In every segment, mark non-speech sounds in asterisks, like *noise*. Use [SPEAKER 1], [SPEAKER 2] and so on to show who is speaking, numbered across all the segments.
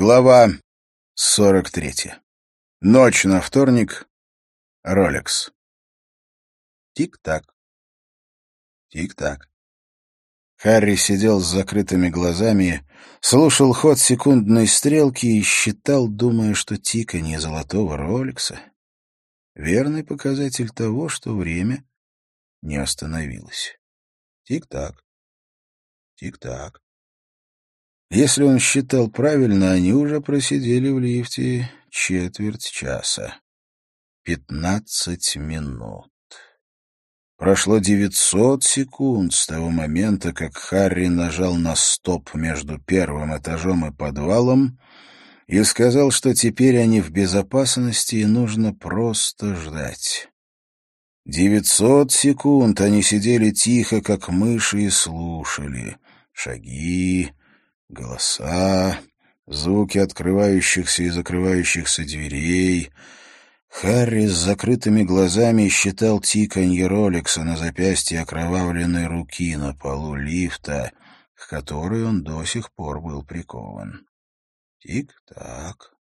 [SPEAKER 1] Глава 43. Ночь на вторник. Ролекс. Тик-так. Тик-так. Харри сидел с закрытыми глазами, слушал ход секундной стрелки и считал, думая, что тиканье золотого Ролекса — верный показатель того, что время не остановилось. Тик-так. Тик-так. Если он считал правильно, они уже просидели в лифте четверть часа. Пятнадцать минут. Прошло девятьсот секунд с того момента, как Харри нажал на стоп между первым этажом и подвалом и сказал, что теперь они в безопасности и нужно просто ждать. Девятьсот секунд они сидели тихо, как мыши, и слушали. Шаги, Голоса, звуки открывающихся и закрывающихся дверей. Харри с закрытыми глазами считал тиканье Ролекса на запястье окровавленной руки на полу лифта, к которой он до сих пор был прикован. Тик-так,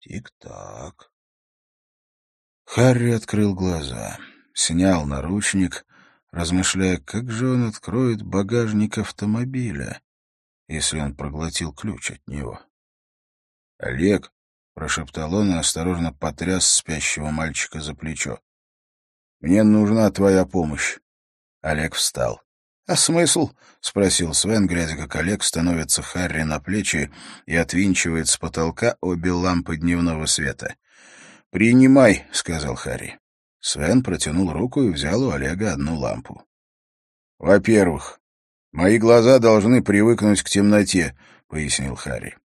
[SPEAKER 1] тик-так. Харри открыл глаза, снял наручник, размышляя, как же он откроет багажник автомобиля если он проглотил ключ от него. «Олег», — прошептал он и осторожно потряс спящего мальчика за плечо. «Мне нужна твоя помощь». Олег встал. «А смысл?» — спросил Свен, глядя, как Олег становится Харри на плечи и отвинчивает с потолка обе лампы дневного света. «Принимай», — сказал Харри. Свен протянул руку и взял у Олега одну лампу. «Во-первых, Мои глаза должны привыкнуть к темноте, — пояснил Харри.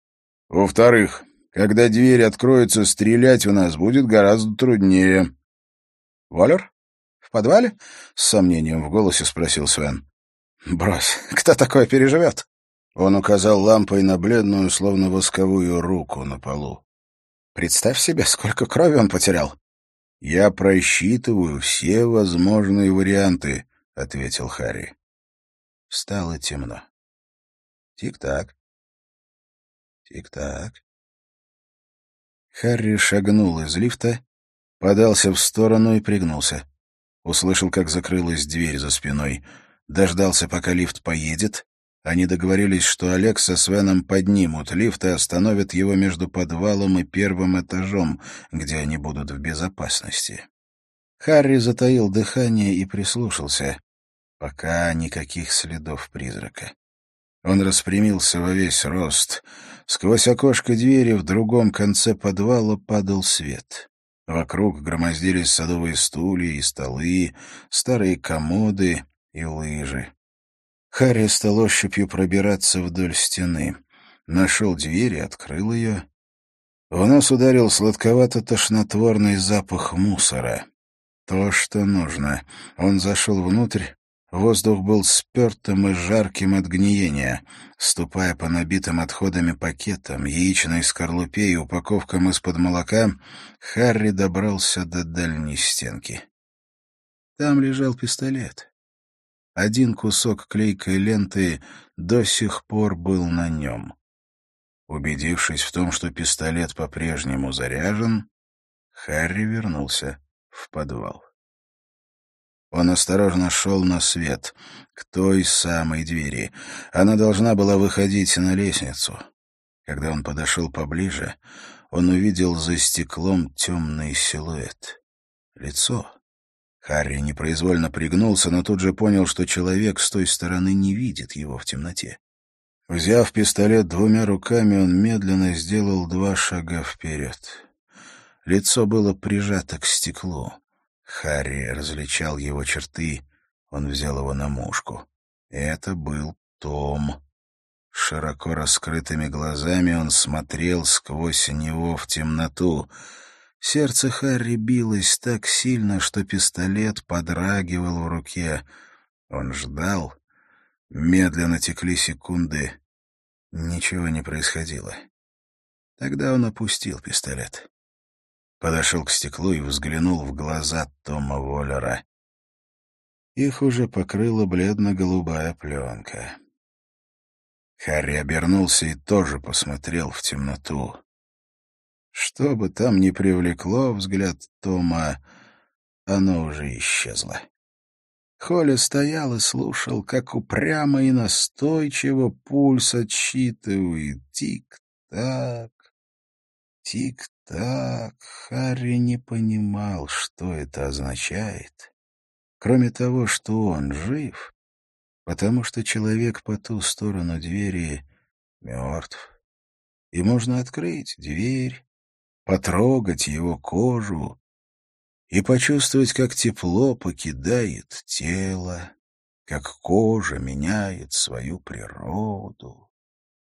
[SPEAKER 1] Во-вторых, когда дверь откроется, стрелять у нас будет гораздо труднее. — Воллер? В подвале? — с сомнением в голосе спросил Свен. — Брось, *laughs* кто такое переживет? Он указал лампой на бледную, словно восковую руку на полу. — Представь себе, сколько крови он потерял. — Я просчитываю все возможные варианты, — ответил Харри. Стало темно. Тик-так. Тик-так. Харри шагнул из лифта, подался в сторону и пригнулся. Услышал, как закрылась дверь за спиной. Дождался, пока лифт поедет. Они договорились, что Олег со Свеном поднимут лифт и остановят его между подвалом и первым этажом, где они будут в безопасности. Харри затаил дыхание и прислушался. Пока никаких следов призрака. Он распрямился во весь рост. Сквозь окошко двери в другом конце подвала падал свет. Вокруг громоздились садовые стулья и столы, старые комоды и лыжи. Харри стал ощупью пробираться вдоль стены. Нашел дверь и открыл ее. В нос ударил сладковато-тошнотворный запах мусора. То, что нужно. Он зашел внутрь, Воздух был спертым и жарким от гниения. Ступая по набитым отходами пакетам, яичной скорлупе и упаковкам из-под молока, Харри добрался до дальней стенки. Там лежал пистолет. Один кусок клейкой ленты до сих пор был на нем. Убедившись в том, что пистолет по-прежнему заряжен, Харри вернулся в подвал. Он осторожно шел на свет, к той самой двери. Она должна была выходить на лестницу. Когда он подошел поближе, он увидел за стеклом темный силуэт. Лицо. Харри непроизвольно пригнулся, но тут же понял, что человек с той стороны не видит его в темноте. Взяв пистолет двумя руками, он медленно сделал два шага вперед. Лицо было прижато к стеклу. Харри различал его черты, он взял его на мушку. Это был Том. Широко раскрытыми глазами он смотрел сквозь него в темноту. Сердце Харри билось так сильно, что пистолет подрагивал в руке. Он ждал. Медленно текли секунды. Ничего не происходило. Тогда он опустил пистолет подошел к стеклу и взглянул в глаза Тома Воллера. Их уже покрыла бледно-голубая пленка. Харри обернулся и тоже посмотрел в темноту. Что бы там ни привлекло взгляд Тома, оно уже исчезло. Холли стоял и слушал, как упрямо и настойчиво пульс отсчитывает. Тик-так, тик-так. Харри не понимал, что это означает. Кроме того, что он жив, потому что человек по ту сторону двери мертв. И можно открыть дверь, потрогать его кожу, и почувствовать, как тепло покидает тело, как кожа меняет свою природу,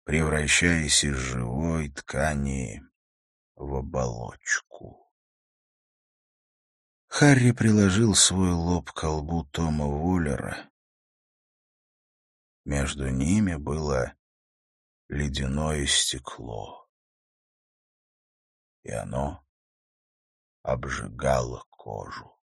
[SPEAKER 1] превращаясь из живой ткани в оболочку. Харри приложил свой лоб к лбу Тома Воллера. Между ними было ледяное стекло, и оно обжигало кожу.